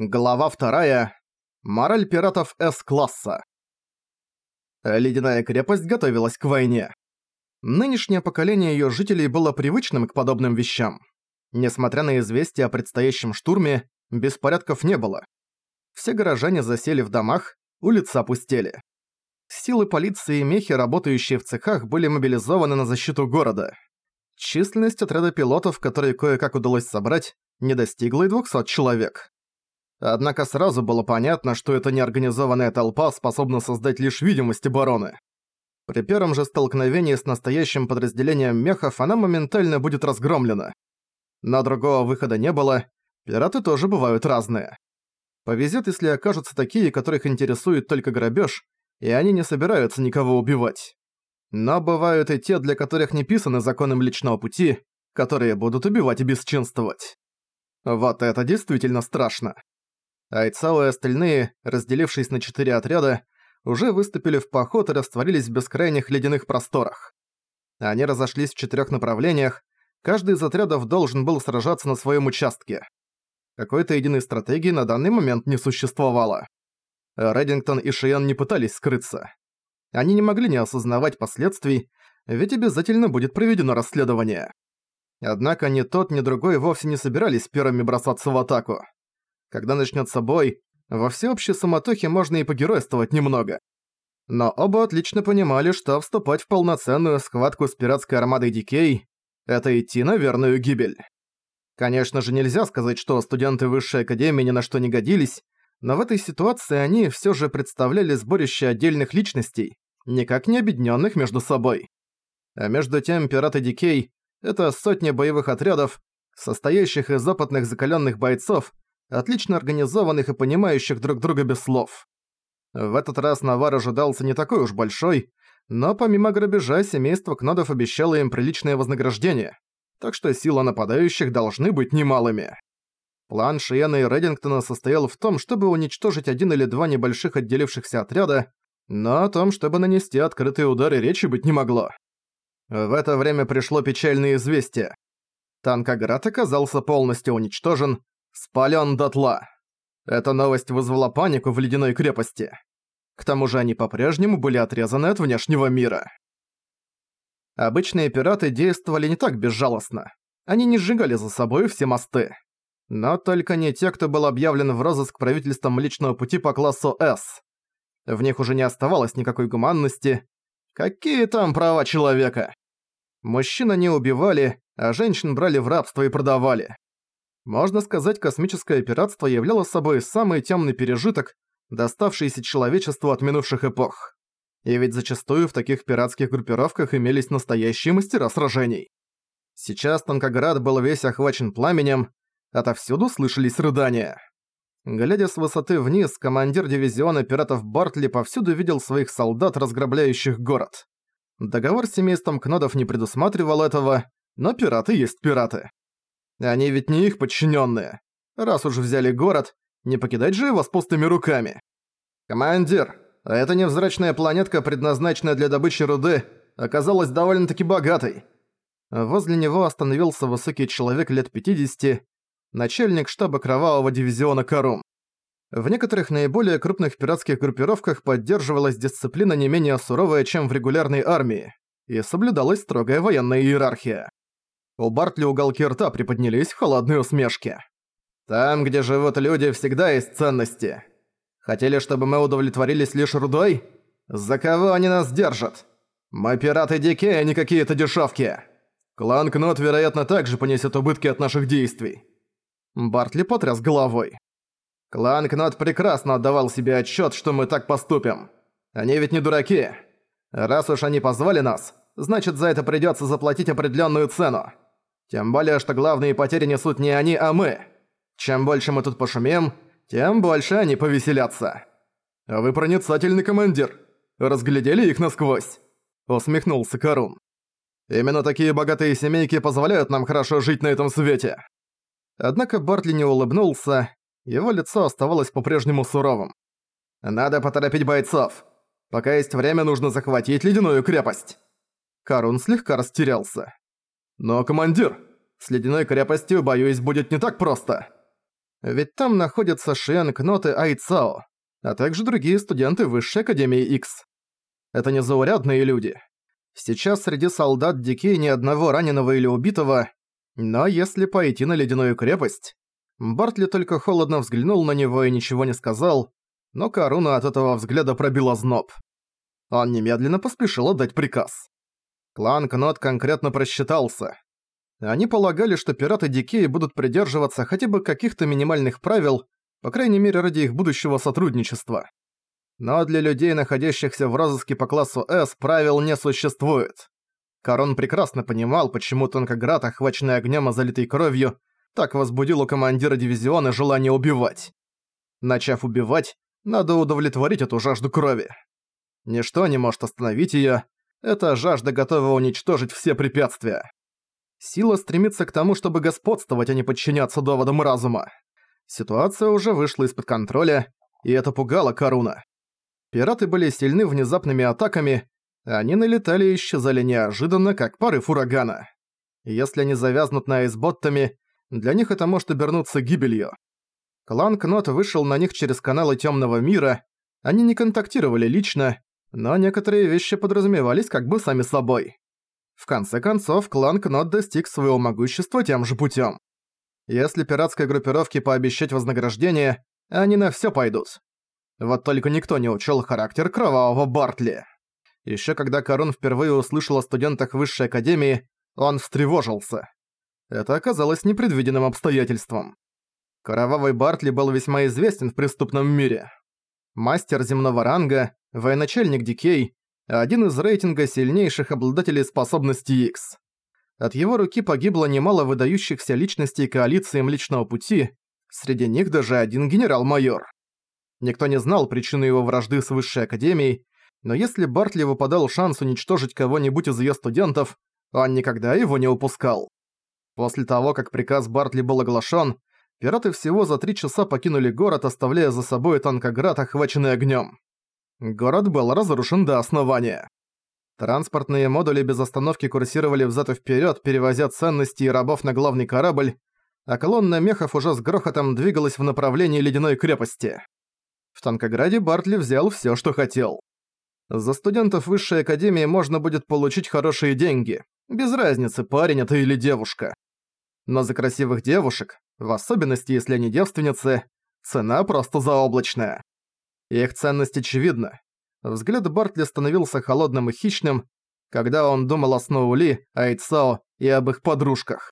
Глава вторая. Мораль пиратов С-класса. Ледяная крепость готовилась к войне. Нынешнее поколение её жителей было привычным к подобным вещам. Несмотря на известия о предстоящем штурме, беспорядков не было. Все горожане засели в домах, улицы опустели. Силы полиции и мехи, работающие в цехах, были мобилизованы на защиту города. Численность отряда пилотов, которые кое-как удалось собрать, не достигла и 200 человек. Однако сразу было понятно, что эта неорганизованная толпа способна создать лишь видимость обороны. При первом же столкновении с настоящим подразделением мехов она моментально будет разгромлена. Но другого выхода не было, пираты тоже бывают разные. Повезет, если окажутся такие, которых интересует только грабеж, и они не собираются никого убивать. Но бывают и те, для которых не писаны законом личного пути, которые будут убивать и бесчинствовать. Вот это действительно страшно. Айцао и остальные, разделившись на четыре отряда, уже выступили в поход и растворились в бескрайних ледяных просторах. Они разошлись в четырёх направлениях, каждый из отрядов должен был сражаться на своем участке. Какой-то единой стратегии на данный момент не существовало. Реддингтон и Шиен не пытались скрыться. Они не могли не осознавать последствий, ведь обязательно будет проведено расследование. Однако ни тот, ни другой вовсе не собирались первыми бросаться в атаку. Когда начнется бой, во всеобщей суматохе можно и погеройствовать немного. Но оба отлично понимали, что вступать в полноценную схватку с пиратской армадой Дикей – это идти на верную гибель. Конечно же, нельзя сказать, что студенты Высшей Академии ни на что не годились, но в этой ситуации они все же представляли сборище отдельных личностей, никак не объединенных между собой. А между тем, пираты Дикей – это сотня боевых отрядов, состоящих из опытных закаленных бойцов, отлично организованных и понимающих друг друга без слов. В этот раз навар ожидался не такой уж большой, но помимо грабежа семейство Кнодов обещало им приличное вознаграждение, так что силы нападающих должны быть немалыми. План Шиена и Реддингтона состоял в том, чтобы уничтожить один или два небольших отделившихся отряда, но о том, чтобы нанести открытые удары, речи быть не могло. В это время пришло печальное известие. Танкоград оказался полностью уничтожен, спален дотла. Эта новость вызвала панику в ледяной крепости. К тому же они по-прежнему были отрезаны от внешнего мира. Обычные пираты действовали не так безжалостно. Они не сжигали за собой все мосты. Но только не те, кто был объявлен в розыск правительством Млечного Пути по классу С. В них уже не оставалось никакой гуманности. Какие там права человека? Мужчин они убивали, а женщин брали в рабство и продавали. Можно сказать, космическое пиратство являло собой самый темный пережиток, доставшийся человечеству от минувших эпох. И ведь зачастую в таких пиратских группировках имелись настоящие мастера сражений. Сейчас Танкоград был весь охвачен пламенем, отовсюду слышались рыдания. Глядя с высоты вниз, командир дивизиона пиратов Бартли повсюду видел своих солдат, разграбляющих город. Договор с семейством Кнодов не предусматривал этого, но пираты есть пираты. Они ведь не их подчиненные. Раз уж взяли город, не покидать же его с пустыми руками. Командир, эта невзрачная планетка, предназначенная для добычи руды, оказалась довольно-таки богатой. Возле него остановился высокий человек лет 50, начальник штаба Кровавого дивизиона Карум. В некоторых наиболее крупных пиратских группировках поддерживалась дисциплина не менее суровая, чем в регулярной армии, и соблюдалась строгая военная иерархия. У Бартли уголки рта приподнялись в холодной усмешке. «Там, где живут люди, всегда есть ценности. Хотели, чтобы мы удовлетворились лишь рудой? За кого они нас держат? Мы пираты дикие, а не какие-то дешевки. Клан Кнот, вероятно, также понесет убытки от наших действий». Бартли потряс головой. «Клан Кнот прекрасно отдавал себе отчет, что мы так поступим. Они ведь не дураки. Раз уж они позвали нас, значит за это придется заплатить определенную цену. Тем более, что главные потери несут не они, а мы. Чем больше мы тут пошумим, тем больше они повеселятся. А вы проницательный командир. Разглядели их насквозь? Усмехнулся Карун. Именно такие богатые семейки позволяют нам хорошо жить на этом свете. Однако Бартли не улыбнулся, его лицо оставалось по-прежнему суровым. «Надо поторопить бойцов. Пока есть время, нужно захватить ледяную крепость». Карун слегка растерялся. «Но, командир, с ледяной крепостью, боюсь, будет не так просто». Ведь там находятся Шиэн Кнот и Айцао, а также другие студенты Высшей Академии X. Это незаурядные люди. Сейчас среди солдат Дикей ни одного раненого или убитого, но если пойти на Ледяную крепость... Бартли только холодно взглянул на него и ничего не сказал, но Каруна от этого взгляда пробила зноб. Он немедленно поспешил отдать приказ. Клан Кнот конкретно просчитался. Они полагали, что пираты Дикеи будут придерживаться хотя бы каких-то минимальных правил, по крайней мере ради их будущего сотрудничества. Но для людей, находящихся в розыске по классу С, правил не существует. Корон прекрасно понимал, почему Тонкоград, охваченный огнем и залитый кровью, так возбудил у командира дивизиона желание убивать. Начав убивать, надо удовлетворить эту жажду крови. Ничто не может остановить её, эта жажда готова уничтожить все препятствия. Сила стремится к тому, чтобы господствовать, а не подчиняться доводам разума. Ситуация уже вышла из-под контроля, и это пугало Каруна. Пираты были сильны внезапными атаками, они налетали и исчезали неожиданно, как порыв урагана. Если они завязнут на айсботтами, для них это может обернуться гибелью. Клан Кнот вышел на них через каналы Тёмного Мира, они не контактировали лично, но некоторые вещи подразумевались как бы сами собой. В конце концов, клан Кнот достиг своего могущества тем же путём. Если пиратской группировке пообещать вознаграждение, они на всё пойдут. Вот только никто не учел характер кровавого Бартли. Ещё когда Корон впервые услышал о студентах Высшей Академии, он встревожился. Это оказалось непредвиденным обстоятельством. Кровавый Бартли был весьма известен в преступном мире. Мастер земного ранга, военачальник Дикей, один из рейтинга сильнейших обладателей способностей X. От его руки погибло немало выдающихся личностей коалиции Млечного Пути, среди них даже один генерал-майор. Никто не знал причины его вражды с Высшей Академией, но если Бартли выпадал шанс уничтожить кого-нибудь из её студентов, он никогда его не упускал. После того, как приказ Бартли был оглашён, пираты всего за три часа покинули город, оставляя за собой Танкоград, охваченный огнём. Город был разрушен до основания. Транспортные модули без остановки курсировали взад и вперёд, перевозя ценности и рабов на главный корабль, а колонна мехов уже с грохотом двигалась в направлении ледяной крепости. В Танкограде Бартли взял всё, что хотел. За студентов высшей академии можно будет получить хорошие деньги, без разницы, парень это или девушка. Но за красивых девушек, в особенности если они девственницы, цена просто заоблачная. Их ценность очевидна. Взгляд Бартли становился холодным и хищным, когда он думал о Сноули, Айцао и об их подружках.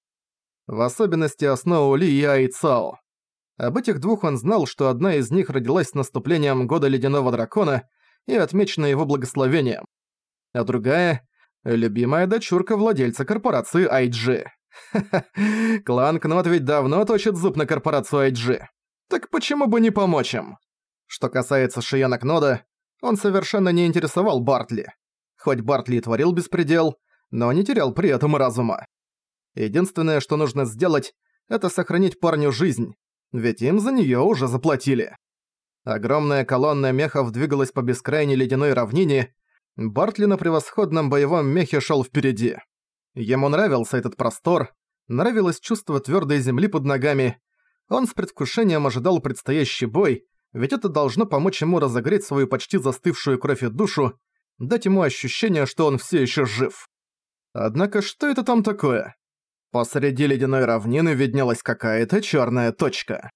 В особенности о Сноули и Айцао. Об этих двух он знал, что одна из них родилась с наступлением Года Ледяного Дракона и отмечена его благословением. А другая — любимая дочурка владельца корпорации IG. клан Кнот ведь давно точит зуб на корпорацию IG. Так почему бы не помочь им? Что касается Шияна Кнода, он совершенно не интересовал Бартли. Хоть Бартли и творил беспредел, но не терял при этом разума. Единственное, что нужно сделать, это сохранить парню жизнь, ведь им за неё уже заплатили. Огромная колонна мехов двигалась по бескрайней ледяной равнине, Бартли на превосходном боевом мехе шёл впереди. Ему нравился этот простор, нравилось чувство твёрдой земли под ногами. Он с предвкушением ожидал предстоящий бой, ведь это должно помочь ему разогреть свою почти застывшую кровь и душу, дать ему ощущение, что он всё ещё жив. Однако что это там такое? Посреди ледяной равнины виднелась какая-то чёрная точка.